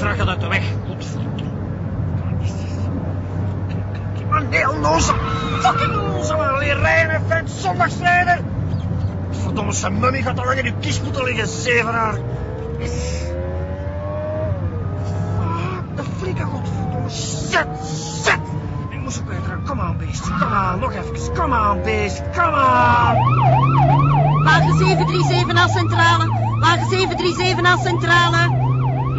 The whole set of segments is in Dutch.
zeven gaat uit de weg. Godverdomme. Een heel noze, fucking noze, maar alleen rijden en vent zondagsrijder. Verdomme, zijn mummy gaat al lang in uw kies moeten liggen, zevenaar. Fuck, de flikker, godverdomme. Shit, shit. Ik moest ook beter. Kom aan, beest. Kom aan, nog even. Kom aan, beest. Kom aan. Wagen 737 naar centrale. Wagen 737 naar. Centrale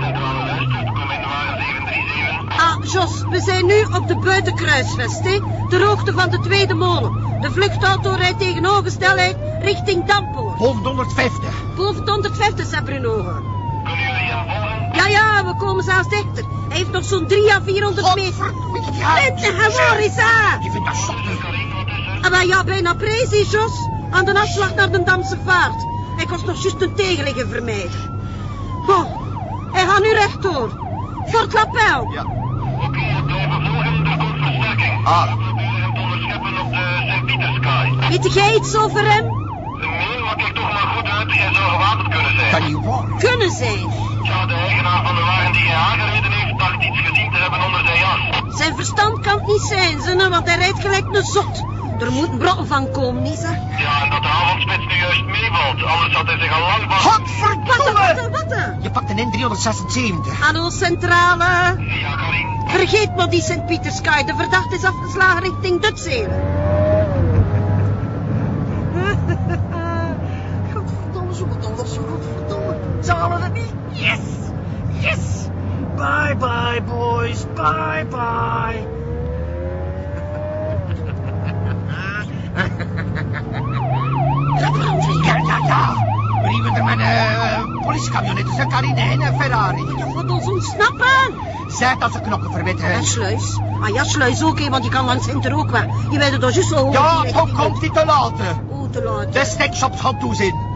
luistert, kom in de wagen 737. Ah, Jos, we zijn nu op de buitenkruisvesting, ter hoogte van de tweede molen. De vluchtauto rijdt tegen hoge snelheid richting Dampoort. Boven 150. Boven de 150, zei Bruno. Kunnen jullie hem volgen? Ja, ja, we komen zelfs dichter. Hij heeft nog zo'n 3 à 400 meter. Godverdomme. Eens aan. Je vindt dat zot. Ah, maar ja, bijna precies, Jos. Aan de afslag naar de Damse vaart. Ik was nog juist een tegenligger vermijden. Bon, hij gaat nu rechtdoor. Fort Lapel. Ja. Ah. We proberen hem te onderscheppen op de Sint-Pieterskaai. Weet jij iets over hem? Nee, maar kijk toch maar goed uit, hij zou gewapend kunnen zijn. Kan niet waar. Kunnen zijn. Ja, de eigenaar van de wagen die hij aangereden heeft, dacht iets gezien te hebben onder zijn jas. Zijn verstand kan het niet zijn, zonne, want hij rijdt gelijk een zot. Er moet een bron van komen, niet zo? Ja, en dat de avondspits nu juist meevalt, anders had hij zich al lang vast... Wat, wat, Godverdomme. wat, wat? Je pakt een N376. Hallo, centrale. Ja, Karin. Vergeet maar die Sint-Pieterskaai. De verdachte is afgeslagen richting Dutselen. Godverdomme, zo moet anders, zo godverdomme. Ze halen het niet. Yes! Yes! Bye bye, boys. Bye bye. Ja, ja, ja. Er met een politiecamionet, dus een Carine en een Ferrari. Je gaat ons ontsnappen. Zeg dat ze knokken verwitten. En sluis. Ah ja, sluis ook, hè, want je kan langs Inter ook wel. Je weet het toch juist zo. Ja, kom, komt niet te laten. Hoe te laat. De stickshops gaan toezien.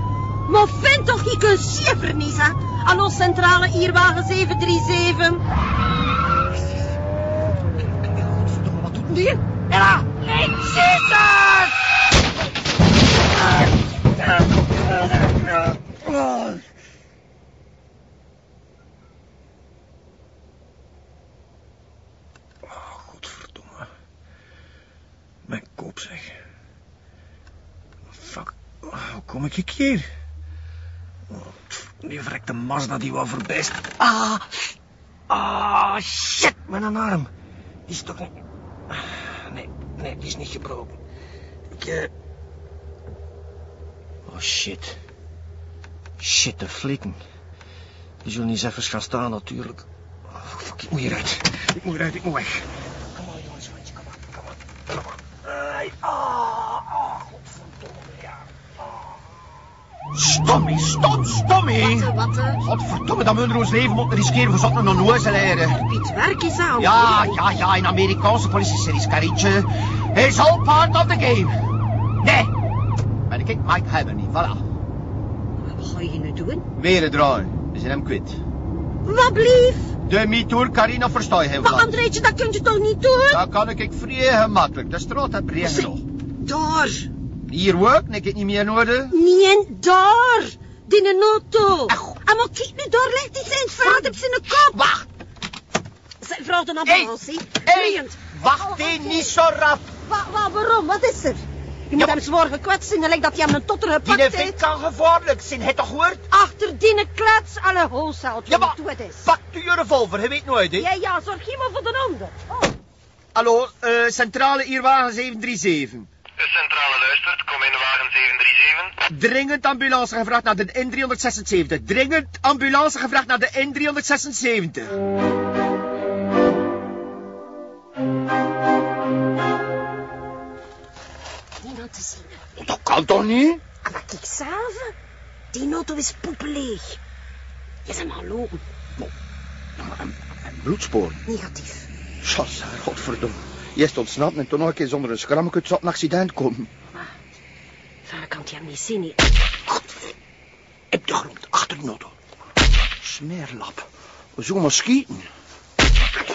Maar vind toch, je kunt zeven niet, hè? Hallo, centrale, hier wagen 737. Godverdomme, wat doet die? Ella! Nee, Caesar! Oh, godverdomme. Mijn kop, zeg. Fuck, hoe kom ik hier? Oh, Die verrekte Mazda die wou voorbij is. Ah! Ah, shit, mijn arm. Die is toch niet... Nee, nee, die is niet gebroken. Ik, eh... Oh, shit. Shit, de flikken. Die zullen niet even gaan staan, natuurlijk. Oh, fuck, ik moet hieruit. Ik moet hieruit, ik moet weg. Kom maar, jongens, kom maar, kom maar. Kom maar. Ah, ah, godverdomme, ja. Stommy, stom, stommy. Wat, wat, eh? Godverdomme, dat ons leven moeten riskeren voor zo'n leren. Piet, werk is aan. Ja, ja, ja, in Amerikaanse politie-series, Karietje. It's all part of the game. Nee. Maar ik Mike hebben niet, voilà. Wat ga je nu doen? Weer draaien. We zijn hem kwijt. Wat blief? De mitoer Carina versta je heel Maar. Andreetje, dat kun je toch niet doen? Dat kan ik vrij gemakkelijk. De straat heb breed genoeg. Daar. Hier ook, ik het niet meer nodig. Nee, daar. Die een auto. Ah, maar kijk nu, daar ligt die zijn vader op zijn kop. Wacht, Zijn vrouw de ambulance, hey, Vliegend. wacht die niet zo rap. Wa, wa, waarom? Wat is er? Je moet Ja. hem zwaar gekwetst zijn, lijkt dat hij hem een totter Die gepakt vind heeft. kan gevaarlijk zijn, het toch gehoord? Achter die klets, alle hooshout. Ja, maar het is. pak je revolver, je weet nooit, hè? Ja, ja, zorg je maar voor de ander. Oh. Hallo, eh, centrale Ierwagen 737. De centrale luistert, kom in de wagen 737. Dringend ambulance gevraagd naar de N376. Dringend ambulance gevraagd naar de N376. Die te zien. Dat kan toch niet? Ah, maar kijk zelf. Die auto is poepeleeg. Je zijn maar lopen. En, en bloedspoor. Negatief. Schas, godverdomme. Je stond ontsnapt en toen nog een keer zonder een schrammetje tot een accident komen. Verder kan hij hem niet zien. hè. Heb de grond achter de auto. Smeerlap. We zullen maar schieten.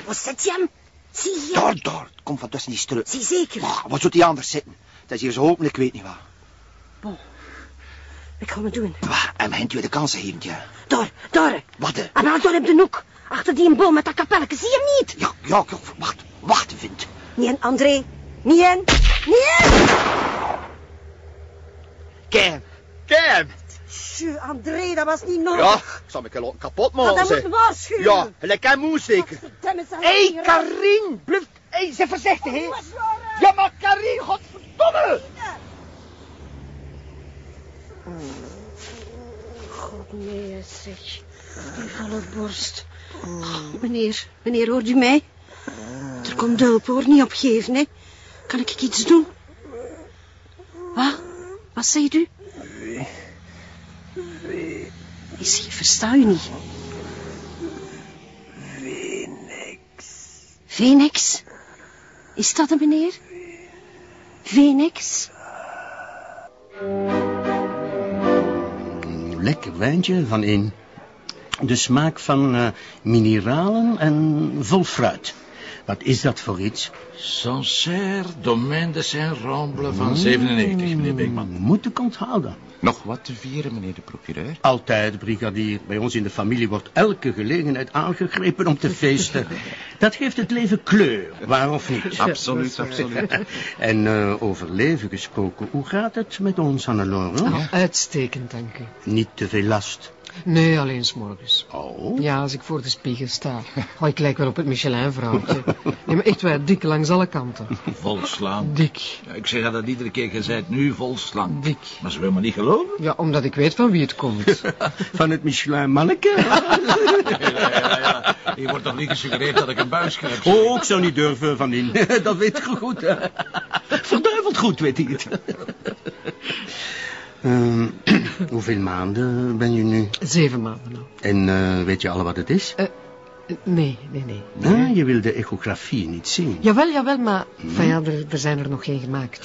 Waar zit je hem? Zie je? Daar, daar. Kom van tussen die struik. Zie zeker. Maar wat zou die anders zitten? Dat is hier zo open, ik weet niet wat. Ik ga het doen. Waar? En mijn tweede kans geven, ja. Daar, daar. Wat? En dan daar heb de hoek. Achter die boom met dat kapelletje, zie je hem niet? Ja, ja, ja, wacht, wacht, vind. Niet in, André. Niet in. Niet. Cam. Cam. Tju, André, dat was niet nodig. Ja, ik zal me kapot Maar maken. dat zeg. moet waarschuwen. Ja, aan moe zeker. Hé, hey, hier, Karin. Bluf. Hé, hey, zeg voorzichtig, hè. Ja, maar Karin, godverdomme. God, nee, zeg. Die volle borst. Oh, meneer, meneer, hoort u mij? Er komt hulp, hoor. Niet opgeven, hè. Kan ik iets doen? Wat? Wat zegt u? Zie, ik versta u niet. Phoenix. Is dat een meneer? Phoenix? Lekker wijntje van in. De smaak van eh, mineralen en vol fruit. Wat is dat voor iets? Sancerre, Domaine de Saint-Ramble van 97, meneer Beekman. Moet ik onthouden. Nog wat te vieren, meneer de procureur? Altijd, brigadier. Bij ons in de familie wordt elke gelegenheid aangegrepen om te feesten. Dat geeft het leven kleur, waar of niet? Absoluut, absoluut. En eh, over leven gesproken, hoe gaat het met ons, Hannelore? Oh, uitstekend, dank u. Niet te veel last. Nee, alleen s'morgens. Oh, Ja, als ik voor de spiegel sta. Oh, ik lijk wel op het Michelin-vrouwtje. Nee, maar echt waar, dik langs alle kanten. Volslaan. Dik, Ja, ik zeg dat iedere keer, je bent nu volslaan. dik. Maar ze wil me niet geloven. Ja, omdat ik weet van wie het komt. van het Michelin-manneke? Ja, ja, ja. Hier wordt toch niet gesuggereerd dat ik een buis krijg. Oh, ik zou niet durven van in. Dat weet je goed. hè. Verduiveld goed weet hij het. Ehm, hoeveel maanden ben je nu? Zeven maanden al. En eh, weet je al wat het is? Eh, Nee, nee, nee. Ah, je wil de echografie niet zien. Jawel, jawel, maar van ja, er, er zijn er nog geen gemaakt.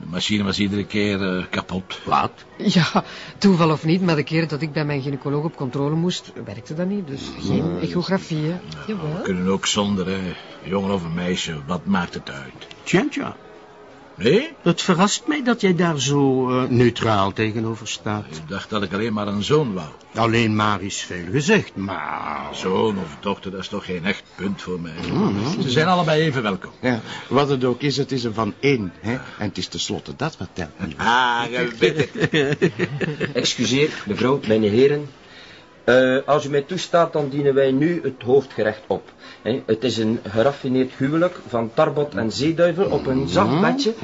De machine was iedere keer eh, kapot. Wat? Ja, toeval of niet, maar de keer dat ik bij mijn gynaecoloog op controle moest, werkte dat niet. Dus geen echografie, hè. We Jawel. kunnen ook zonder, hè. Jongen of een meisje, wat maakt het uit? Tja, tja. Nee? Het verrast mij dat jij daar zo eh, neutraal tegenover staat. Ik dacht dat ik alleen maar een zoon wou. Alleen maar is veel gezegd, maar... Zoon of dochter, dat is toch geen echt punt voor mij. Ze zijn allebei even welkom. Ja, wat het ook is, het is er van één. Hè? En het is tenslotte dat wat telt. Ah, je weet het. Excuseer, mevrouw, mijn heren. Eh, als u mij toestaat, dan dienen wij nu het hoofdgerecht op. Hè, het is een geraffineerd huwelijk van tarbot en zeeduivel op een zacht bedje.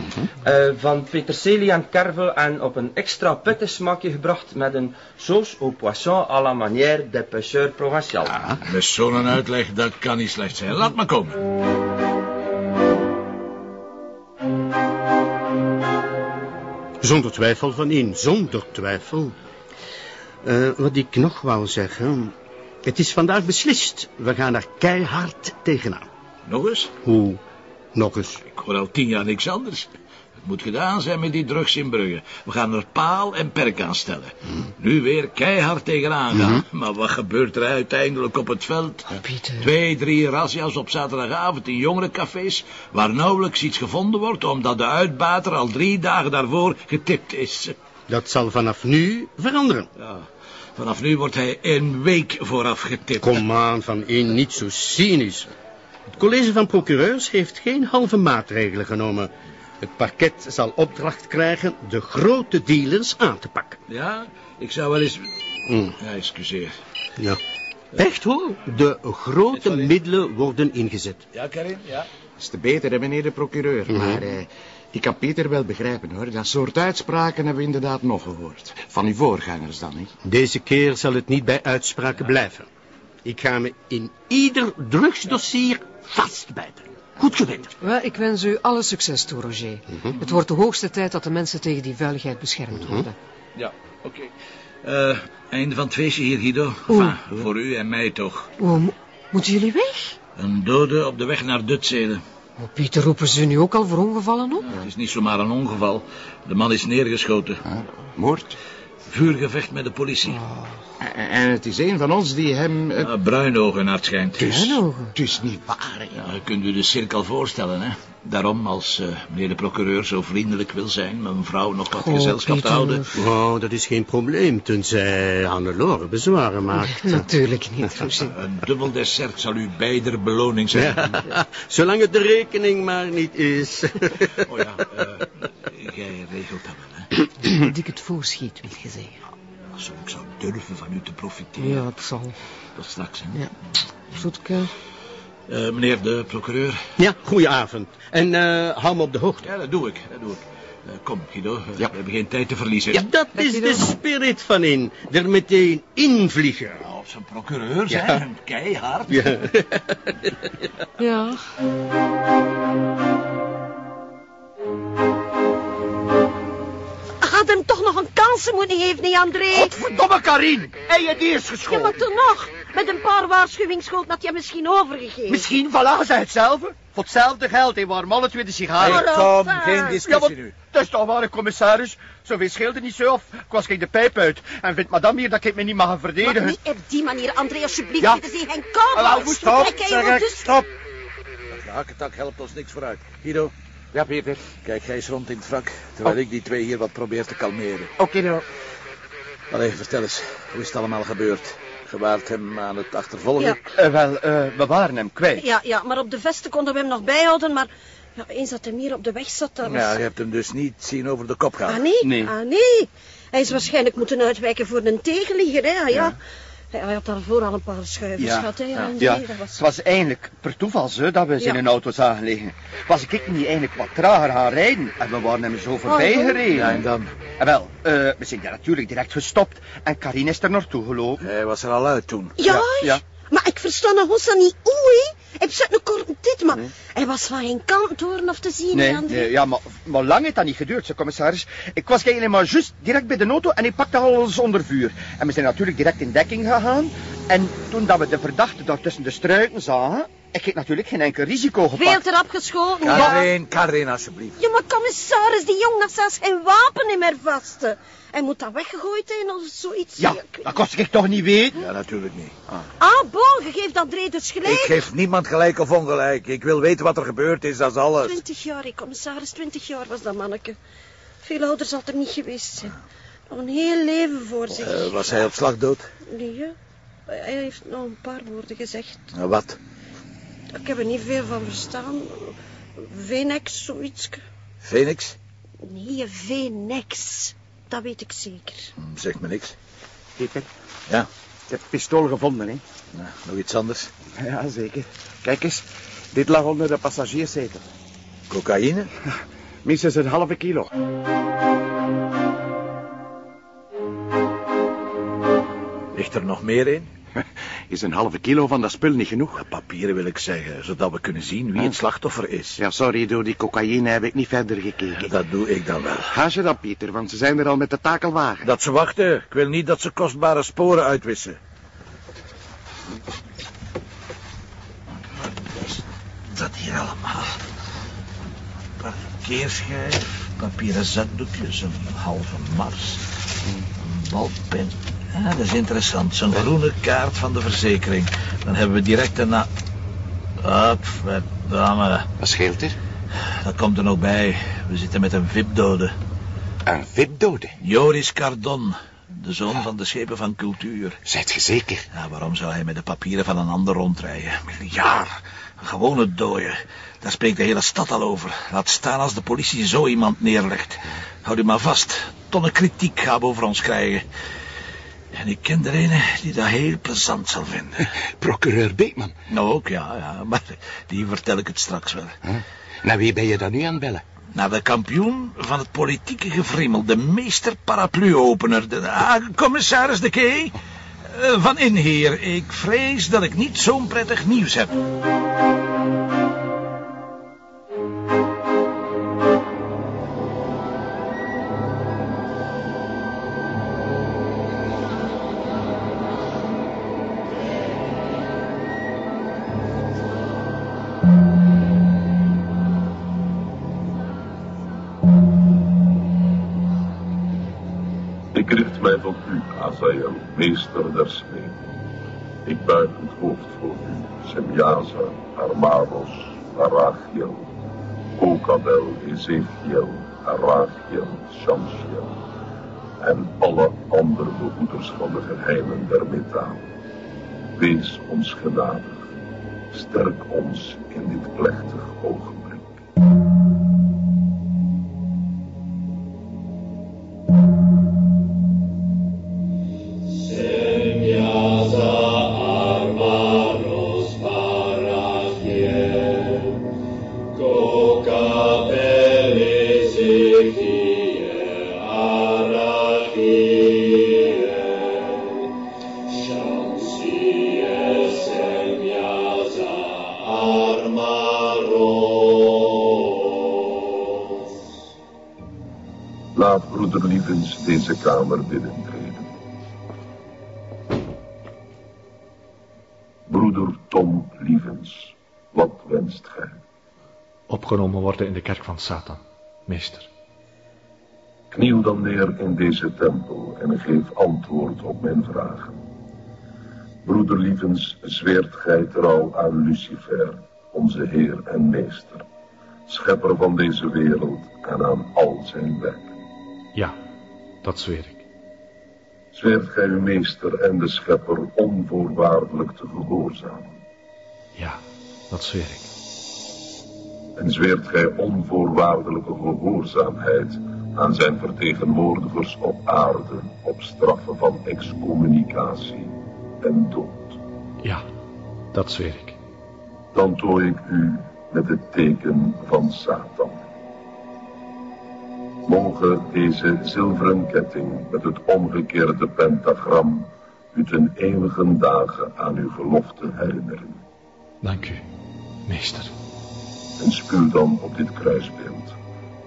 eh, van peterselie en kervel en op een extra pittig smaakje gebracht met een sauce au poisson à la manière des pêcheurs provinciaux. Met zo'n uitleg, dat kan niet slecht zijn. Laat maar komen. Zonder twijfel van in, zonder twijfel. Eh, wat ik nog wou zeggen... Het is vandaag beslist. We gaan er keihard tegenaan. Nog eens? Hoe? Nog eens. Ik hoor al tien jaar niks anders. Het moet gedaan zijn met die drugs in Brugge. We gaan er paal en perk aan stellen. Nu weer keihard tegenaan gaan. Maar wat gebeurt er uiteindelijk op het veld? Pieter. Twee, drie razzia's op zaterdagavond in jongerencafés... waar nauwelijks iets gevonden wordt... omdat de uitbater al drie dagen daarvoor getipt is. Dat zal vanaf nu veranderen. Ja, vanaf nu wordt hij een week vooraf getipt. Kom aan, van in, niet zo cynisch. Het college van procureurs heeft geen halve maatregelen genomen. Het parket zal opdracht krijgen de grote dealers aan te pakken. Ja, ik zou wel eens... Mm, Ja, excuseer. ja. Echt hoor, de grote middelen worden ingezet. Ja, Karin, ja. Dat is te beter, hè, meneer de procureur. Maar eh, ik kan Peter wel begrijpen, hoor. Dat soort uitspraken hebben we inderdaad nog gehoord. Van uw voorgangers dan, niet? Deze keer zal het niet bij uitspraken blijven. Ik ga me in ieder drugsdossier vastbijten. Goed geweten. Wel, ik wens u alle succes toe, Roger. Het wordt de hoogste tijd dat de mensen tegen die vuiligheid beschermd worden. Ja, oké. Eh, einde van het feestje hier, Guido. Oeh. Enfin, voor u en mij toch. Oh, mo- moeten jullie weg? Een dode op de weg naar Dutzede. Oh, Pieter, roepen ze nu ook al voor ongevallen op? Het is niet zomaar een ongeval. De man is neergeschoten. Ah, moord? Vuurgevecht met de politie. En, en het is een van ons die hem... eh, Ah, Bruinogen naar het schijnt. is, Bruinogen? het is niet waar. Ja, kunt u de cirkel voorstellen, hè? Daarom, als eh, meneer de procureur zo vriendelijk wil zijn... mijn vrouw nog wat Oh, gezelschap te houden... Oh, dat is geen probleem, tenzij Hannelore bezwaren maakt. Natuurlijk niet. Een dubbel dessert zal u beider beloning zijn. Ja, zolang het de rekening maar niet is. Oh ja, eh, jij regelt dat? Dat ik het voorschiet, wil je zeggen. Als ik zou durven van u te profiteren. Ja, het zal. Tot straks, hè? Ja. Zoetke. Eh, meneer de procureur. Ja, goedenavond. En eh, hou me op de hoogte. Ja, dat doe ik, dat doe ik. Eh, kom, Guido, we hebben geen tijd te verliezen. Ja, dat is de spirit van in. Er meteen invliegen. Nou, Op zijn procureur zijn, Ja. keihard. Ja. Ja. Had hem toch nog een kans moeten geven, niet André? Verdomme, Karin. En je die is Ja, geschoten. maar toen nog. Met een paar waarschuwingsschuld had je misschien overgegeven. Misschien vallen zij hetzelfde. Voor hetzelfde geld, en waarom alle twee de sigaren. Hey, kom, geen Ja, discussie want dat is toch waar, commissaris. Zoveel scheelde niet zo, of ik was geen de pijp uit. En vindt madame hier dat ik me niet mag Maar verdedigen. niet op die manier, André, alsjeblieft. Ja. Dit is hier geen koude. Stop, hij ik, dus... stop. De hakentak helpt ons niks vooruit. Guido, Ja, Peter. kijk jij eens rond in het wrak, terwijl ik die twee hier wat probeer te kalmeren. Oké, nou. Allee, vertel eens, hoe is het allemaal gebeurd? Je waart hem aan het achtervolgen? Ja. Eh, wel, eh, we waren hem kwijt. Ja, ja, maar op de vesten konden we hem nog bijhouden, maar... Ja, eens dat hij hier op de weg zat, dat was... Ja, je hebt hem dus niet zien over de kop gaan. Ah, nee? Nee. Ah, nee. Hij is waarschijnlijk moeten uitwijken voor een tegenligger, hè? Ah, ja. Hij hij had daarvoor al een paar schuivers Ja, gehad, hè? ja, André, ja. dat was... het was eigenlijk per toeval zo dat we ze Ja. in een auto zagen liggen. Was ik niet eigenlijk wat trager gaan rijden en we waren hem zo voorbij Oh, ja. gereden. Ja, en dan? En wel, eh, we zijn daar natuurlijk direct gestopt en Karin is er naartoe gelopen. Hij was er al uit toen. Ja, Ja, ja. Maar ik versta nog ons niet hoe, hè? Hij zit een kort dit, maar hij was van geen kant horen of te zien, Nee, nee, ja, maar, maar lang heeft dat niet geduurd, zo, commissaris. Ik was eigenlijk maar juist direct bij de auto en ik pakte alles onder vuur. En we zijn natuurlijk direct in dekking gegaan. En toen dat we de verdachte daar tussen de struiken zagen, ik heb natuurlijk geen enkel risico Veel gepakt. te rap geschoten, ja. Karin, Karin, alsjeblieft. Ja, maar commissaris, die jong had zelfs geen wapen in meer vast. hè. Hij moet dat weggegooid hebben of zoiets. Ja, weet- dat kost ik toch niet weten. Ja, natuurlijk niet. Ah, bon, je geeft André dus gelijk. Ik geef niemand gelijk of ongelijk. Ik wil weten wat er gebeurd is, dat is alles. Twintig jaar, commissaris, twintig jaar was dat manneke. Veel ouder zal het er niet geweest zijn. Nog een heel leven voor zich. Eh, was hij op slag dood? Nee, hè. hij heeft nog een paar woorden gezegd. Nou, wat? Ik heb er niet veel van verstaan. Venex, zoiets. Phoenix? Nee, Venex. Dat weet ik zeker. Hm, Zegt me niks. Peter, Ja, ik heb pistool gevonden, hè. nou, nog iets anders. Ja, zeker. Kijk eens. Dit lag onder de passagierszetel. Cocaïne? Minstens een halve kilo. Ligt er nog meer in? Is een halve kilo van dat spul niet genoeg? Papieren wil ik zeggen, zodat we kunnen zien wie het slachtoffer is. Ja, sorry, door die cocaïne heb ik niet verder gekeken. Dat doe ik dan wel. Ga je dan, Pieter, want ze zijn er al met de takelwagen. Dat ze wachten. Ik wil niet dat ze kostbare sporen uitwissen. Wat is dat hier allemaal? Parkeerschijf, papieren zakdoekjes, een halve mars, een balpen. Ja, dat is interessant. Zo'n groene kaart van de verzekering. Dan hebben we direct daarna... Wat verdamme. Wat scheelt er? Dat komt er nog bij. We zitten met een VIP-dode. Een vipdode. Joris Cardon, de zoon van de schepen van cultuur. Zijt je zeker? Ja, waarom zou hij met de papieren van een ander rondrijden? Miljard. Een gewone dooie. Daar spreekt de hele stad al over. Laat staan als de politie zo iemand neerlegt. Houd u maar vast. Tonnen kritiek gaan we over ons krijgen. En ik ken er een die dat heel plezant zal vinden. Procureur Beekman. Nou, ook ja, ja, maar die vertel ik het straks wel. Naar wie ben je dan nu aan het bellen? Naar de kampioen van het politieke gevrimmel, de meester parapluopener, de ah, commissaris de Kee. Eh, van inheer, ik vrees dat ik niet zo'n prettig nieuws heb. Tot u, Azael, meester der smeden. Ik buig het hoofd voor u, Semjaza, Armaros, Arachiel, Kokabel, Ezekiel, Arachiel, Shamshiel en alle andere behoeders van de geheimen der metaal. Wees ons genadig, sterk ons in dit plechtig ogenblik. Deze kamer binnentreden. Broeder Tom Lievens, wat wenst gij? Opgenomen worden in de kerk van Satan, meester. Kniel dan neer in deze tempel en geef antwoord op mijn vragen. Broeder Lievens, zweert gij trouw aan Lucifer, onze Heer en Meester, schepper van deze wereld en aan al zijn werken. Ja, dat zweer ik. Zweert gij uw meester en de schepper onvoorwaardelijk te gehoorzamen? Ja, dat zweer ik. En zweert gij onvoorwaardelijke gehoorzaamheid aan zijn vertegenwoordigers op aarde op straffen van excommunicatie en dood? Ja, dat zweer ik. Dan tooi ik u met het teken van Satan. Mogen deze zilveren ketting met het omgekeerde pentagram u ten eeuwige dagen aan uw gelofte herinneren. Dank u, meester. En spuw dan op dit kruisbeeld,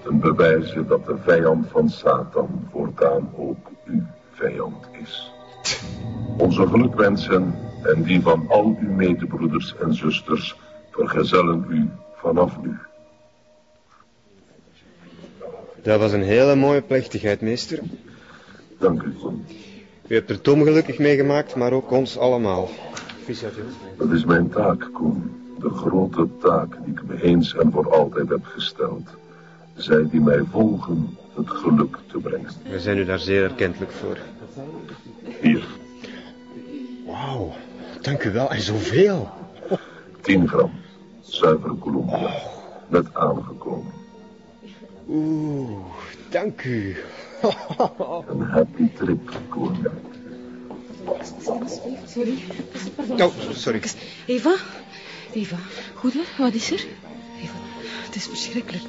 ten bewijze dat de vijand van Satan voortaan ook uw vijand is. Onze gelukwensen en die van al uw medebroeders en zusters vergezellen u vanaf nu. Dat was een hele mooie plechtigheid, meester. Dank u. U hebt er Tom gelukkig meegemaakt, maar ook ons allemaal. Dat is mijn taak, Koen. De grote taak die ik me eens en voor altijd heb gesteld. Zij die mij volgen het geluk te brengen. We zijn u daar zeer erkentelijk voor. Hier, Wauw, dank u wel. En zoveel. 10 gram. Zuivere Colombia. Net aangekomen. Oeh, dank u. Een happy trip, Koen. Sorry. Oh, sorry. Eva? Eva, goed hè? Wat is er? Eva, het is verschrikkelijk.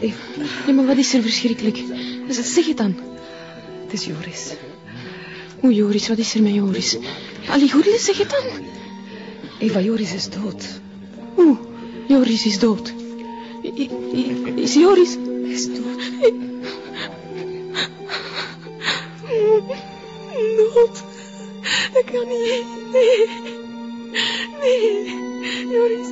Eva, Ja, maar wat is er verschrikkelijk? Z- Zeg het dan. het is Joris. Oeh, Joris, wat is er met Joris? Allee, goed, zeg het dan. Eva, Joris is dood. Oeh, Joris is dood. I- i- Is Joris... Is dood. Dood. Dat kan niet. Nee. Nee. Joris.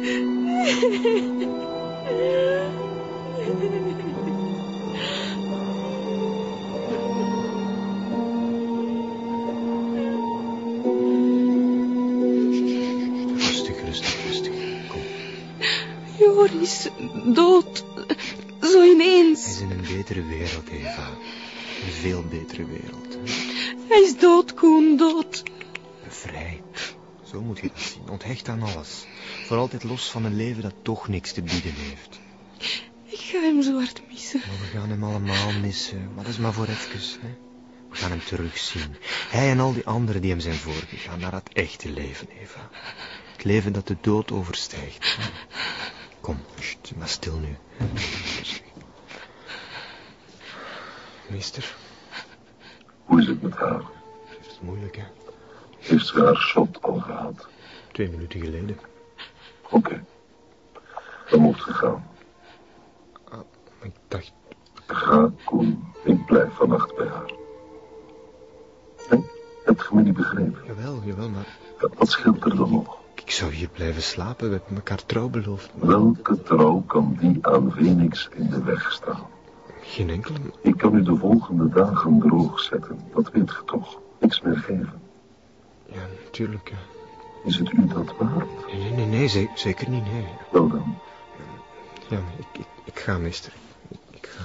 Rustig, rustig, rustig. Kom. Joris, dood. Betere wereld, Eva. Een veel betere wereld. Hij is dood, Koen, dood. Bevrijd. Zo moet je dat zien. Onthecht aan alles. Voor altijd los van een leven dat toch niks te bieden heeft. Ik ga hem zo hard missen. Maar we gaan hem allemaal missen. Maar dat is maar voor even. Hè? We gaan hem terugzien. Hij en al die anderen die hem zijn voorgegaan naar het echte leven, Eva. Het leven dat de dood overstijgt. Kom, sst, maar stil nu. Meester, Hoe is het met haar? het is moeilijk, hè? Heeft ze haar shot al gehad? Twee minuten geleden. Oké. Dan moet ze gaan. Ik dacht, Ga, Koen. Ik blijf vannacht bij haar. Heb je me niet begrepen? jawel, jawel, maar Ja, Wat scheelt er dan nog? ik zou hier blijven slapen. We hebben elkaar trouw beloofd. Maar Welke trouw kan die aan Phoenix in de weg staan? Geen enkele. Ik kan u de volgende dagen droog zetten. Dat weet ge toch. Niks meer geven. Ja, natuurlijk. ja. Is het u dat waard? Nee, nee, nee, nee ze- zeker niet, nee. Wel dan. Ja, ik, ik, ik ga, meester. Ik, ik ga.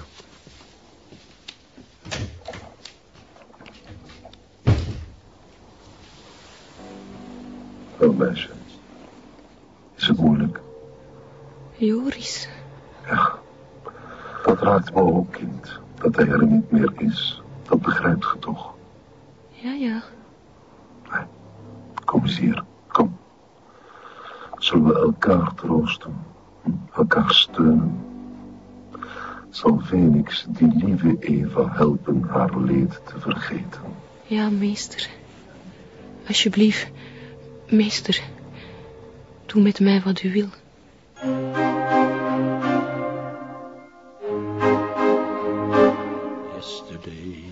Wel, meisje. Is het moeilijk? Joris. Dat raakt me ook, kind. Dat hij er niet meer is. Dat begrijpt ge toch? Ja, ja. Kom eens hier. Kom. Zullen we elkaar troosten? Hm? Elkaar steunen? Zal Phoenix die lieve Eva helpen haar leed te vergeten? Ja, meester. Alsjeblieft, meester. Doe met mij wat u wil. Yesterday,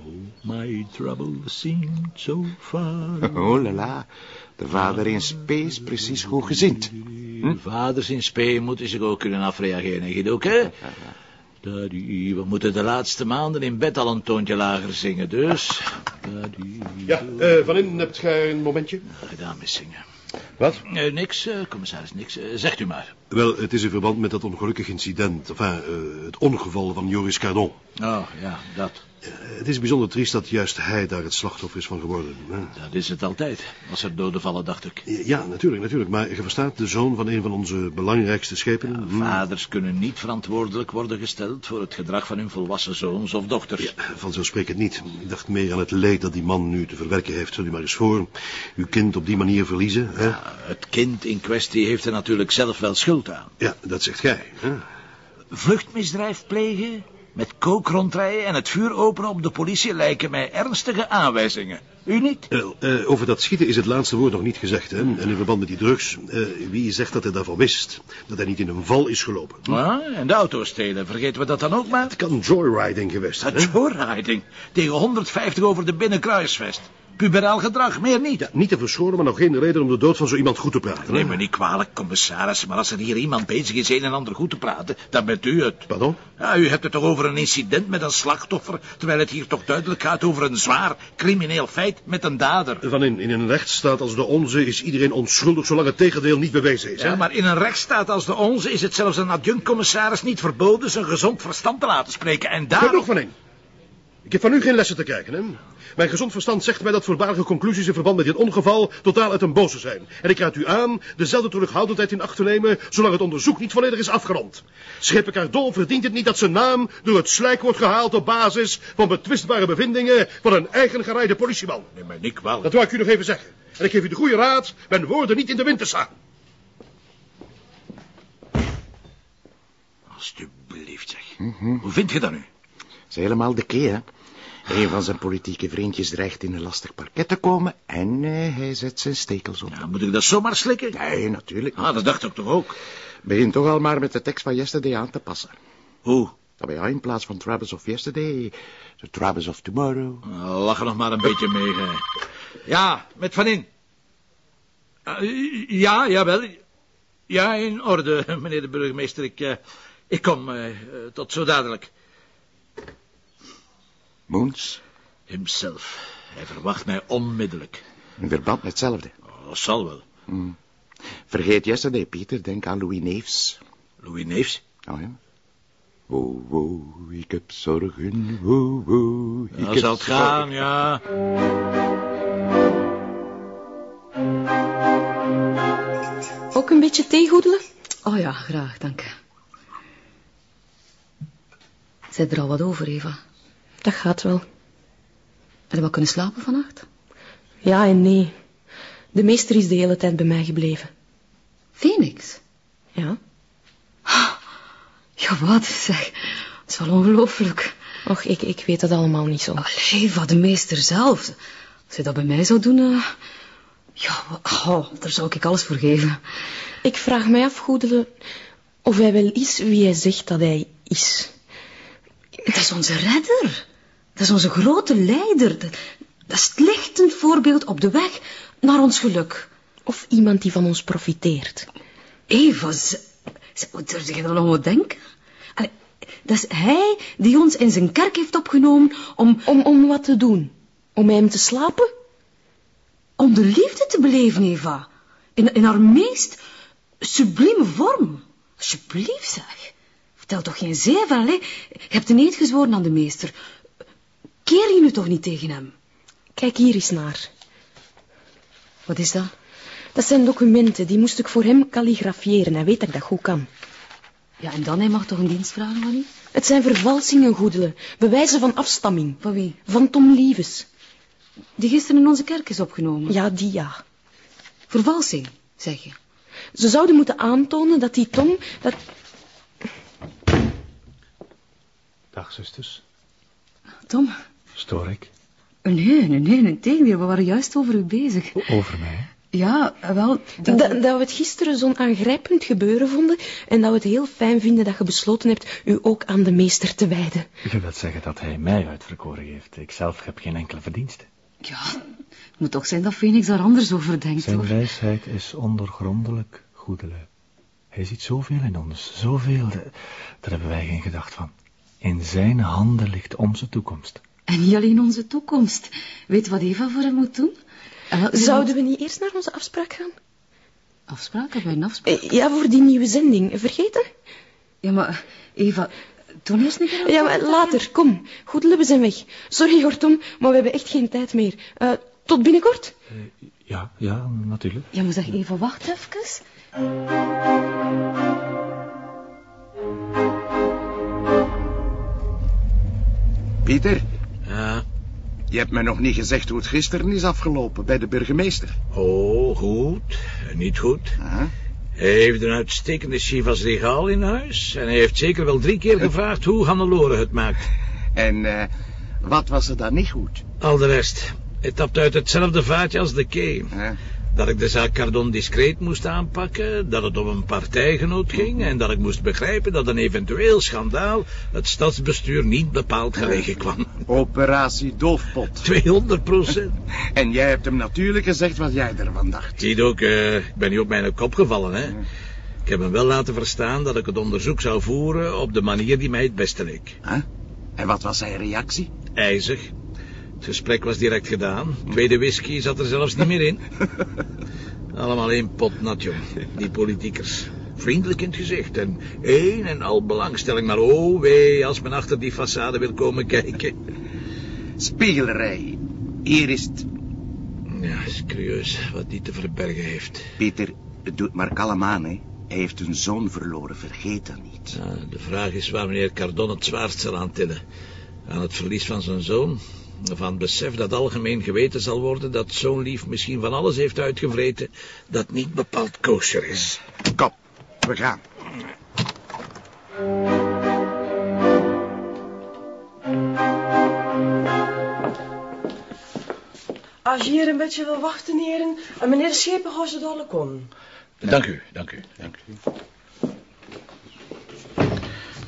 oh my trouble seemed so far. Oh la la, de vader in space precies goed gezind. Hm? Vaders in spe moeten zich ook kunnen afreageren, Guido, hè? We moeten de laatste maanden in bed al een toontje lager zingen, dus... Ja, eh, Van In, hebt gij een momentje? Gedaan met zingen. Wat? Eh, niks, eh, commissaris, niks. Zegt u maar. Wel, het is in verband met dat ongelukkig incident. Enfin, eh, het ongeval van Joris Cardon. Oh, ja, dat. Het is bijzonder triest dat juist hij daar het slachtoffer is van geworden. hè. Dat is het altijd. Als er doden vallen, dacht ik. Ja, natuurlijk, natuurlijk. Maar je verstaat, de zoon van een van onze belangrijkste schepenen... hm, Vaders kunnen niet verantwoordelijk worden gesteld voor het gedrag van hun volwassen zoons of dochters. Vanzelfsprekend niet. Ik dacht meer aan het leed dat die man nu te verwerken heeft. Stel u maar eens voor, uw kind op die manier verliezen. Hè? Het kind in kwestie heeft er natuurlijk zelf wel schuld aan. Ja, dat zegt gij. Hè? Vluchtmisdrijf plegen, met kook rondrijden en het vuur openen op de politie lijken mij ernstige aanwijzingen. U niet? Eh, over dat schieten is het laatste woord nog niet gezegd. Hè? En in verband met die drugs, eh, wie zegt dat hij daarvan wist? Dat hij niet in een val is gelopen? Ah, en de auto stelen, vergeten we dat dan ook maar? Het kan joyriding geweest zijn. hè? Joyriding, tegen 150 over de binnenkruisvest. Puberaal gedrag, meer niet. Niet te verschoren, maar nog geen reden om de dood van zo iemand goed te praten. Neem me niet kwalijk, commissaris, maar als er hier iemand bezig is een en ander goed te praten, dan bent u het. Pardon? Ja, u hebt het toch over een incident met een slachtoffer, terwijl het hier toch duidelijk gaat over een zwaar crimineel feit met een dader. Van in, in een rechtsstaat als de onze is iedereen onschuldig zolang het tegendeel niet bewezen is. hè? Ja, maar in een rechtsstaat als de onze is het zelfs een adjunct-commissaris niet verboden zijn gezond verstand te laten spreken. En daar... Genoeg van in. Ik heb van u geen lessen te krijgen, hè? Mijn gezond verstand zegt mij dat voorbarige conclusies in verband met dit ongeval totaal uit een boze zijn. En ik raad u aan dezelfde terughoudendheid in acht te nemen, zolang het onderzoek niet volledig is afgerond. Schipper Cardon verdient het niet dat zijn naam door het slijk wordt gehaald op basis van betwistbare bevindingen van een eigen gerijde politieman. Neem mij niet kwalijk. Dat wou ik u nog even zeggen. En ik geef u de goede raad, mijn woorden niet in de wind te slaan. Alsjeblieft, zeg. Hoe vind je dat nu? is helemaal de key, hè? Een van zijn politieke vriendjes dreigt in een lastig parket te komen en eh, hij zet zijn stekels op. Ja, moet ik dat zomaar slikken? Nee, natuurlijk niet. Ah, dat dacht ik toch ook. Begin toch al maar met de tekst van Yesterday aan te passen. Hoe? Dat ja, in plaats van Travis of Yesterday, the Travis of Tomorrow. Nou, lach er nog maar een beetje mee. hè. Ja, met Van In. Uh, ja, jawel. Ja, in orde, meneer de burgemeester. Ik, eh, ik kom eh, tot zo dadelijk. Moons, Himself. Hij verwacht mij onmiddellijk. in verband met hetzelfde. Oh, dat zal wel. Hm. Vergeet Yesterday, Pieter. Denk aan Louis Neefs. Louis Neefs? Oh ja. Wow, wow, ik heb zorgen, wow, wow. Ik Ja, zal het gaan, ja. Ook een beetje thee goedelen? Oh ja, graag, dank. Zit er al wat over, Eva? Dat gaat wel. Heb je wel kunnen slapen vannacht? Ja en nee. De meester is de hele tijd bij mij gebleven. Phoenix? Ja. Ja, wat zeg. Dat is wel ongelooflijk. Och, ik, ik weet het allemaal niet zo. Eva, de meester zelf. Als je dat bij mij zou doen... eh, Ja, oh, daar zou ik alles voor geven. Ik vraag mij af, Goedele, of hij wel is wie hij zegt dat hij is. Dat is onze redder. Dat is onze grote leider. Dat, dat is het lichtend voorbeeld op de weg naar ons geluk. Of iemand die van ons profiteert. Eva, ze, ze, hoe durf je dat nog wat denken? Allee, Dat is hij die ons in zijn kerk heeft opgenomen om... Om, om wat te doen? Om hem te slapen? Om de liefde te beleven, Eva. In, in haar meest sublieme vorm. Alsjeblieft, zeg. Vertel toch geen zeven, hè? Je hebt een eed gezworen aan de meester. Keer je nu toch niet tegen hem? Kijk hier eens naar. Wat is dat? Dat zijn documenten, die moest ik voor hem kalligraferen. Hij weet dat ik dat goed kan. Ja, en dan, hij mag toch een dienst vragen van u? Het zijn vervalsingen, goedelen. Bewijzen van afstamming. Van wie? Van Tom Lieves. Die gisteren in onze kerk is opgenomen. Ja, die ja. Vervalsing, zeg je. Ze zouden moeten aantonen dat die Tom... Dat... Dag, zusters. Tom? Stoor ik? Nee, nee, nee, nee, tegendeel. We waren juist over u bezig. Over mij? Ja, wel... Dat... Dat, dat we het gisteren zo'n aangrijpend gebeuren vonden en dat we het heel fijn vinden dat je besloten hebt u ook aan de meester te wijden. Je wilt zeggen dat hij mij uitverkoren heeft. Ik zelf heb geen enkele verdienste. Ja, het moet toch zijn dat Phoenix daar anders over denkt, Zijn hoor. wijsheid is ondergrondelijk, goedele. Hij ziet zoveel in ons, zoveel, da- daar hebben wij geen gedacht van. In zijn handen ligt onze toekomst. En niet alleen onze toekomst. Weet wat Eva voor hem moet doen? Ze Zouden we niet eerst naar onze afspraak gaan? Afspraak? Hebben wij een afspraak? Eh, Ja, voor die nieuwe zending. Vergeten? Ja, maar Eva, toen eerst aan Ja, maar later. Kom. Goedelen, we zijn weg. Sorry, Hortom, maar we hebben echt geen tijd meer. Eh, tot binnenkort. Ja, ja, natuurlijk. Ja, maar zeg Eva, wacht even. Pieter, Ja. je hebt mij nog niet gezegd hoe het gisteren is afgelopen bij de burgemeester. Oh, goed. Niet goed. Hij heeft een uitstekende chivas legaal in huis. En hij heeft zeker wel drie keer gevraagd hoe Hannelore het maakt. En eh, wat was er dan niet goed? Al de rest. Hij tapt uit hetzelfde vaatje als de kee. Dat ik de zaak Cardon discreet moest aanpakken, dat het om een partijgenoot ging... en dat ik moest begrijpen dat een eventueel schandaal het stadsbestuur niet bepaald gelegen kwam. Operatie Doofpot. 200 procent. En jij hebt hem natuurlijk gezegd wat jij ervan dacht. Ziet ook, eh, ik ben niet op mijn kop gevallen, hè. Ik heb hem wel laten verstaan dat ik het onderzoek zou voeren op de manier die mij het beste leek. En wat was zijn reactie? IJzig. Het gesprek was direct gedaan. Tweede whisky zat er zelfs niet meer in. Allemaal één pot nat, jong. Die politiekers. Vriendelijk in het gezicht en één en al belangstelling. Maar oh wee, als men achter die façade wil komen kijken. Spiegelerij. Hier is het. Ja, is curieus wat die te verbergen heeft. Pieter, het doet maar kalm aan, hè. Hij heeft een zoon verloren, vergeet dat niet. Ja, de vraag is waar meneer Cardon het zwaarst zal aantillen. Aan het verlies van zijn zoon. Van het besef dat algemeen geweten zal worden dat zo'n lief misschien van alles heeft uitgevreten dat niet bepaald kosher is. Kom, we gaan. Als je hier een beetje wil wachten, heren, en meneer Schepen gaat zo dadelijk om. Dank u, dank u, dank u.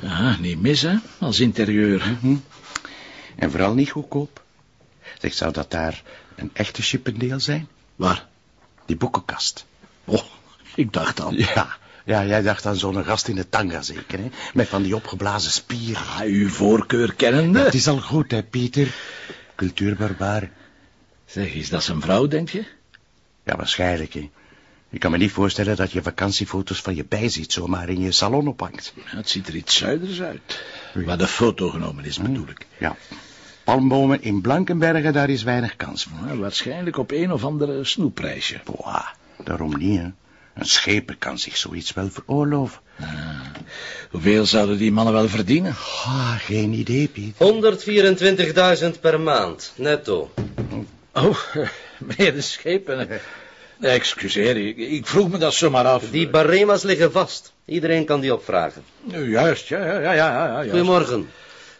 Ja, niet mis, hè, als interieur. Mhm. En vooral niet goedkoop. Zeg, zou dat daar een echte chippendeel zijn? Waar? Die boekenkast. Oh, ik dacht al. Ja, ja jij dacht aan zo'n gast in de tanga zeker, hè? Met van die opgeblazen spieren. Ah, uw voorkeur kennende. het is al goed, hè, Pieter? Cultuurbarbaar. Zeg, is dat zijn vrouw, denk je? Ja, waarschijnlijk, hè. Ik kan me niet voorstellen dat je vakantiefoto's van je bijziet zomaar in je salon ophangt. Ja, het ziet er iets zuiders uit. Waar de foto genomen is, bedoel ik. Ja. Palmbomen in Blankenbergen, daar is weinig kans voor. Ja, waarschijnlijk op een of andere snoepprijsje. Boah, daarom niet, hè. Een scheper kan zich zoiets wel veroorloven. Hoeveel zouden die mannen wel verdienen? Ah, geen idee, Piet. 124.000 per maand, netto. Oh, meneer de Schepen. eh, Excuseer, ik, ik vroeg me dat zomaar af. Die barema's liggen vast. Iedereen kan die opvragen. Nou, Juist, ja, ja, ja, ja. ja. Goedemorgen.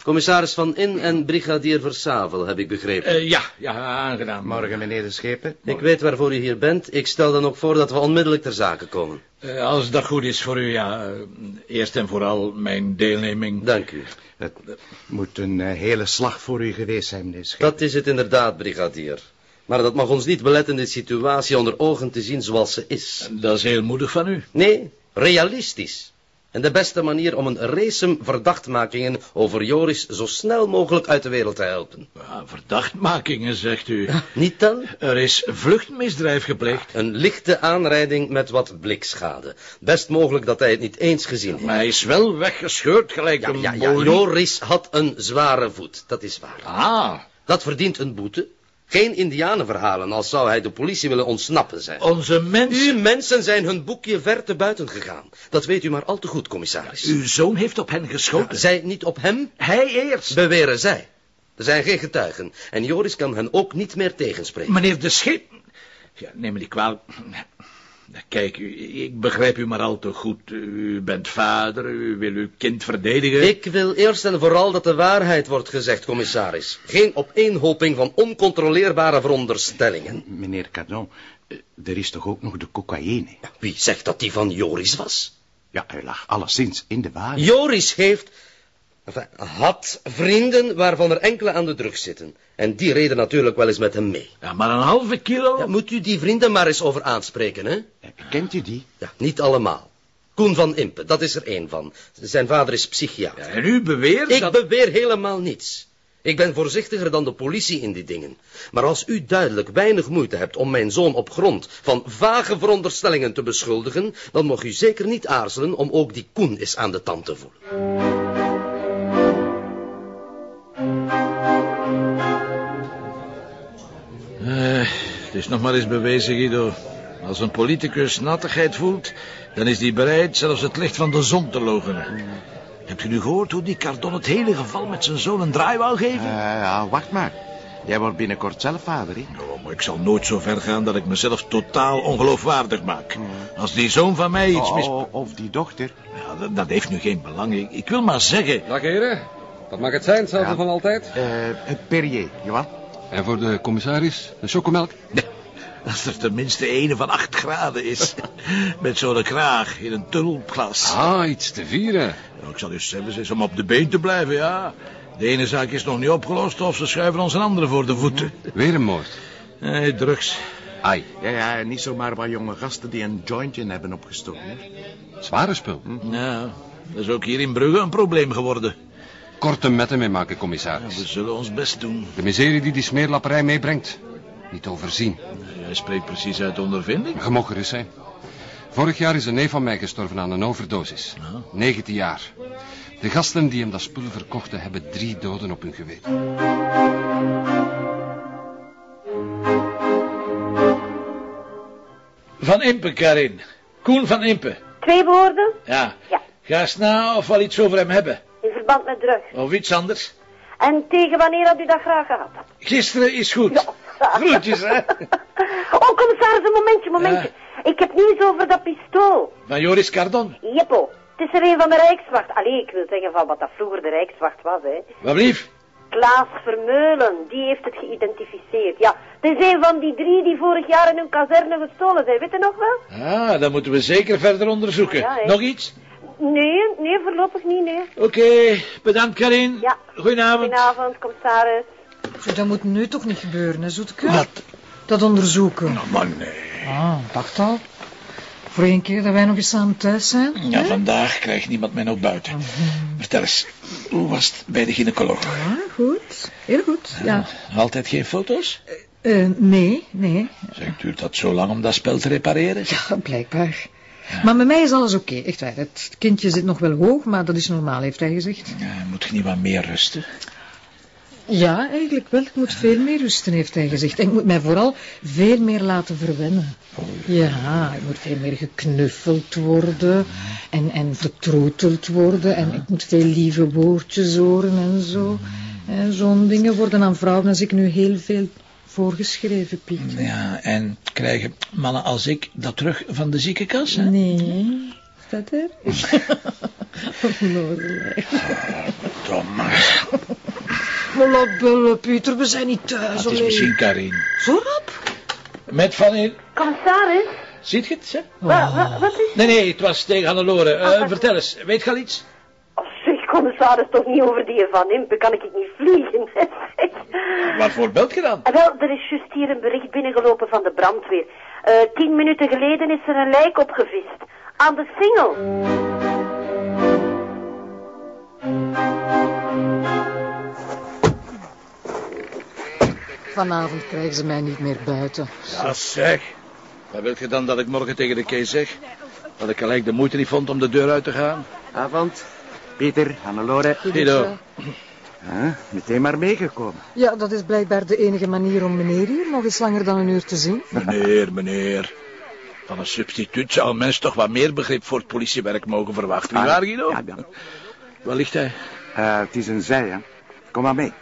Commissaris Van In en brigadier Versavel, heb ik begrepen. Eh, ja, ja, aangenaam. Morgen, meneer de Schepen. Ik weet waarvoor u hier bent. Ik stel dan ook voor dat we onmiddellijk ter zake komen. Eh, als dat goed is voor u, ja. eh, eerst en vooral mijn deelneming. Dank u. Het moet een hele slag voor u geweest zijn, meneer Schepen. Dat is het inderdaad, brigadier. Maar dat mag ons niet beletten de situatie onder ogen te zien zoals ze is. Dat is heel moedig van u. Nee, realistisch. En de beste manier om een race verdachtmakingen over Joris zo snel mogelijk uit de wereld te helpen. Ja, verdachtmakingen, zegt u. Niet dan? Er is vluchtmisdrijf gepleegd. Een lichte aanrijding met wat blikschade. Best mogelijk dat hij het niet eens gezien heeft. Maar hij is wel weggescheurd gelijk een ja. Joris had een zware voet, dat is waar. Ah, Dat verdient een boete. Geen indianenverhalen, als zou hij de politie willen ontsnappen zijn. onze mensen... Uw mensen zijn hun boekje ver te buiten gegaan. Dat weet u maar al te goed, commissaris. Uw zoon heeft op hen geschoten. Zij niet op hem, Hij eerst. beweren zij. Er zijn geen getuigen. En Joris kan hen ook niet meer tegenspreken. Meneer de Schip... Ja, neem me niet kwalijk. Kijk, u, ik begrijp u maar al te goed. U bent vader, u wil uw kind verdedigen. Ik wil eerst en vooral dat de waarheid wordt gezegd, commissaris. Geen opeenhoping van oncontroleerbare veronderstellingen. Meneer Cardon, eh, er is toch ook nog de cocaïne? Wie zegt dat die van Joris was? Ja, hij lag alleszins in de wagen. Joris heeft... enfin, had vrienden waarvan er enkele aan de drugs zitten. En die reden natuurlijk wel eens met hem mee. Ja, maar een halve kilo? Ja, moet u die vrienden maar eens over aanspreken, hè? Kent u die? Ja, niet allemaal. Koen van Impe, dat is er één van. Zijn vader is psychiater. En u beweert Ik dat... beweer helemaal niets. Ik ben voorzichtiger dan de politie in die dingen. Maar als u duidelijk weinig moeite hebt om mijn zoon op grond van vage veronderstellingen te beschuldigen, dan mag u zeker niet aarzelen om ook die Koen eens aan de tand te voelen. Het is nog maar eens bewezen, Guido. Als een politicus nattigheid voelt, dan is hij bereid zelfs het licht van de zon te logenen. Hebt u nu gehoord hoe die Cardon het hele geval met zijn zoon een draai wou geven? Eh, ja, wacht maar. Jij wordt binnenkort zelf vader, hè? Oh, maar ik zal nooit zo ver gaan dat ik mezelf totaal ongeloofwaardig maak. Als die zoon van mij iets mis... Oh, of die dochter. Ja, dat, dat heeft nu geen belang. Ik, ik wil maar zeggen... Dag heren, wat mag het zijn, hetzelfde Ja. van altijd? Eh, het Perrier, jawel. En voor de commissaris, de chocomelk? Als er tenminste ene van acht graden is. Met zo'n kraag in een tulpglas. Ah, iets te vieren. Nou, ik zal u zeggen, is om op de been te blijven, ja. De ene zaak is nog niet opgelost of ze schuiven ons een andere voor de voeten. Weer een moord. Nee, drugs. Ai, Ja, ja, niet zomaar wat jonge gasten die een jointje hebben opgestoken. hè. zware spul. Ja, dat is ook hier in Brugge een probleem geworden. Korte metten mee maken, Ja, commissaris. we zullen ons best doen. De miserie die die smeerlapperij meebrengt. Niet overzien. Jij spreekt precies uit ondervinding. Je mag gerust zijn. Vorig jaar is een neef van mij gestorven aan een overdosis. 19 jaar. De gasten die hem dat spul verkochten hebben drie doden op hun geweten. Van Impe, Karin. Koen van Impe. Twee woorden Ja. Ja. Ga eens na of we al iets over hem hebben. Verband met drugs. Of iets anders. En tegen wanneer had u dat graag gehad? Gisteren is goed. Groetjes, hè. Oh, commissaris, een momentje, momentje. Ik heb nieuws over dat pistool. Van Joris Cardon. Jeppo, het is er een van de Rijkswacht. Allee, ik wil zeggen van wat dat vroeger de Rijkswacht was, hè. Wat blief? Klaas Vermeulen, die heeft het geïdentificeerd. Ja, het is een van die drie die vorig jaar in hun kazerne gestolen zijn. Weet je nog wel? Ah, dat moeten we zeker verder onderzoeken. Ja. Nog iets? Nee, nee, voorlopig niet, nee. Oké, bedankt Karin. Ja. Goedenavond. Goedenavond, commissaris. Zeg, dat moet nu toch niet gebeuren, hè, Zoeteke? Wat? Dat onderzoeken. Nou, man, nee. Ah, dacht al. Voor één keer dat wij nog eens samen thuis zijn. Ja, hè? vandaag krijgt niemand mij nog buiten. Vertel eens, hoe was het bij de gynaecoloog? Ja, goed. Heel goed, ja. Altijd geen foto's? Eh, nee, nee. Zeg, duurt dat zo lang om dat spel te repareren? Ja, blijkbaar. Maar met mij is alles oké, echt waar. Het kindje zit nog wel hoog, maar dat is normaal, heeft hij gezegd. Ja, moet je niet wat meer rusten? Ja, eigenlijk wel. Ik moet veel meer rusten, heeft hij gezegd. En ik moet mij vooral veel meer laten verwennen. Ja, ik moet veel meer geknuffeld worden en, en vertroeteld worden. En ik moet veel lieve woordjes horen en zo. En zo'n dingen worden aan vrouwen als ik nu heel veel voorgeschreven, Piet. Ja, en krijgen mannen als ik dat terug van de ziekenkast? Hè? Nee, staat er? Onnozelij. Domme. Voilà, bellen, Pieter, we zijn niet thuis. Het is alleen. misschien Karin. Zo rap? Met Van in. Commissaris? Ziet je het, wa- wat is... Nee, nee, het was tegen Hannelore. Eh vertel eens, weet je al iets? staat toch niet over die van Impe, kan ik niet vliegen. Waarvoor belt je dan? Ah, wel, er is juist hier een bericht binnengelopen van de brandweer. Eh, tien minuten geleden is er een lijk opgevist. Aan de singel. Vanavond krijgen ze mij niet meer buiten. Ja, zeg. Wat wil je dan dat ik morgen tegen de Kees zeg? Dat ik gelijk de moeite niet vond om de deur uit te gaan? Avond. Pieter, Hannelore. Guido. Ah, meteen maar meegekomen. Ja, dat is blijkbaar de enige manier om meneer hier nog eens langer dan een uur te zien. Meneer, meneer. Van een substituut zou een mens toch wat meer begrip voor het politiewerk mogen verwachten. Niet Ah, waar, Guido? ja, ja. Waar ligt hij? Eh, het is een zij, hè. Kom maar mee.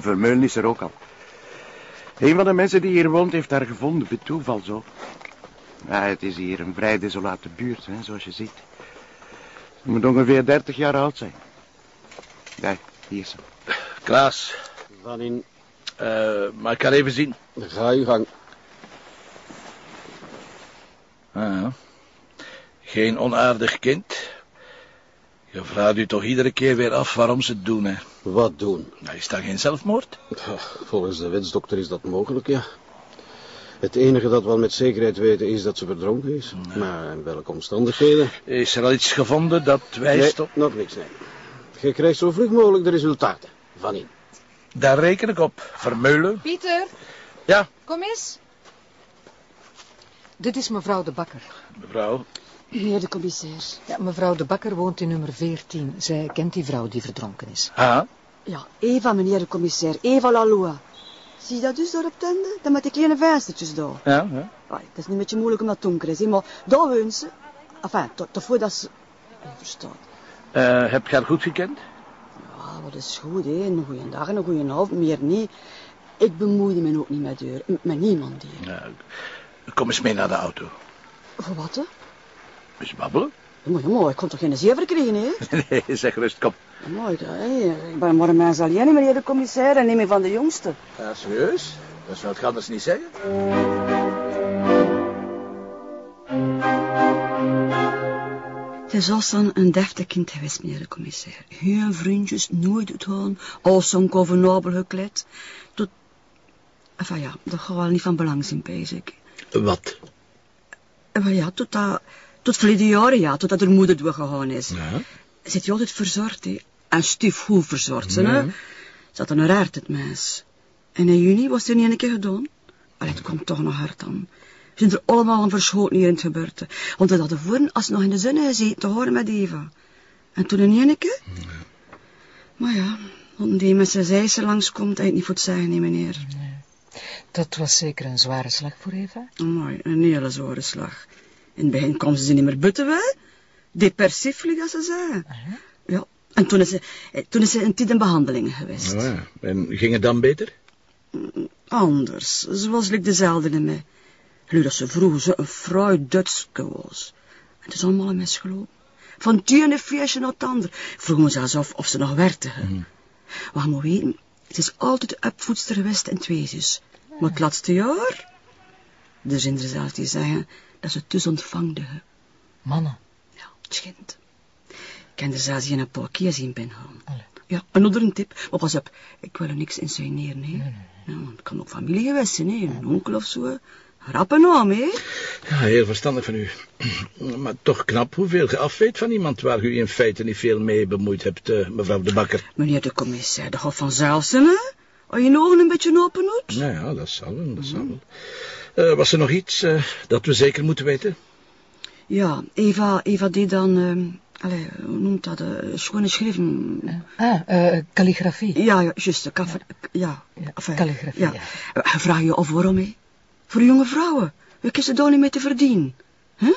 Vermeulen is er ook al. Een van de mensen die hier woont heeft haar gevonden, bij toeval zo. Ja, het is hier een vrij desolate buurt, hè, zoals je ziet. Ze moet ongeveer 30 jaar oud zijn. Kijk, hier is ze. Klaas. Van in. Eh, maar ik kan even zien. Ga je gang. Ah, ja. Geen onaardig kind. Je vraagt u toch iedere keer weer af waarom ze het doen, hè? Wat doen? Nou, is dat geen zelfmoord? Volgens de wetsdokter is dat mogelijk, ja. Het enige dat we al met zekerheid weten is dat ze verdronken is. Maar in welke omstandigheden? Is er al iets gevonden dat wijst Nee, op... nog niks, nee. Je krijgt zo vlug mogelijk de resultaten. Van in. Daar reken ik op. Vermeulen? Pieter, Ja, kom eens. Dit is mevrouw de Bakker. mevrouw. Meneer de commissaris. Ja, mevrouw de Bakker woont in nummer 14. Zij kent die vrouw die verdronken is. Ah, Ja, Eva, meneer de commissaris. Eva Laloua. Zie je dat dus daar op het einde? Dat met die kleine venstertjes daar. ja, ja. Het is niet een beetje moeilijk om dat donker is, hè, maar daar woont ze. Enfin, tot, tot voordat ze... Je verstaat. Eh, heb je haar goed gekend? Ah, wat is goed, hè. Een goeie dag en een goeie avond, meer niet. Ik bemoeide me ook niet met deur, met niemand hier. Ja, kom eens mee naar de auto. Voor wat, hè? Eens babbelen? Maar jongen, ik kon toch geen zever krijgen, hè? Nee, zeg rust, kom. Mooi, hè. Ik ben maar een mens alleen, meneer de commissaris, en niet meer van de jongste. Ja, serieus? Dat zou het anders niet zeggen. Het is als dan een deftig kind geweest, meneer de commissaris. Geen vriendjes, nooit het gaan, als zo'n convenabel gekleed. Tot... Enfin ja, dat gaat wel niet van belang zijn, ik. Wat? Maar ja, tot dat... Tot verleden jaren, ja, totdat haar moeder doorgegaan is. Ja. Zit je altijd verzorgd, hè. En stief goed verzorgd, hè. Ja. Ze had een raart, het meis. En in juni was er niet een keer gedaan. Maar het komt toch nog hard aan. We zijn er allemaal aan verschoten hier in het gebeurte. Want we hadden voor als ze nog in de zon gezeten te horen met Eva. En toen in ene keer... Maar ja, want die met zijn zijse langskomt, eigenlijk niet voor het zeggen, nee, meneer. Dat was zeker een zware slag voor Eva. Mooi, een hele zware slag. In het begin kwam ze niet meer buiten, wij. Depressieflijk, als ze zei. Ja, en toen is ze, eh, toen is ze een tijd in behandelingen geweest. Oh, ja. En ging het dan beter? Anders, ze was like dezelfde in mij. Nu dat ze vroeger zo een fraai Dutske was. En het is allemaal een misgelopen. Van het ene feestje naar het andere. Vroeg me zelfs af of ze nog werkte. Mm. Maar je moet weten, het is altijd de opvoedster geweest in twee zus. Maar het laatste jaar... Er zijn er zelfs die zeggen dat ze dus ontvangde. Mannen. Ja, het schijnt. Ik er zelfs hier een paar keer zien binnengaan. Ja, een andere tip. Maar pas op, ik wil er niks insinueren, hè. Ja, want het kan ook familie geweest zijn, hè. Een onkel of zo. Rappe naam, hè. Ja, heel verstandig van u. Maar toch knap hoeveel je afweet van iemand waar u in feite niet veel mee bemoeid hebt, eh, mevrouw de Bakker. Meneer de commissaris, dat gaat vanzelf zijn, hè. Als je ogen een beetje open doet. Nou ja, dat zal wel, dat zal wel. Eh, was er nog iets eh, dat we zeker moeten weten? Ja, Eva, Eva deed dan... ehm allee, hoe noemt dat? eh, schone schriften. Ah, eh calligrafie. Ja, ja, juist. Ja, enfin, calligrafie, ja. ja. Vraag je of waarom, hè? Voor jonge vrouwen. We kiezen daar niet mee te verdienen. Hè?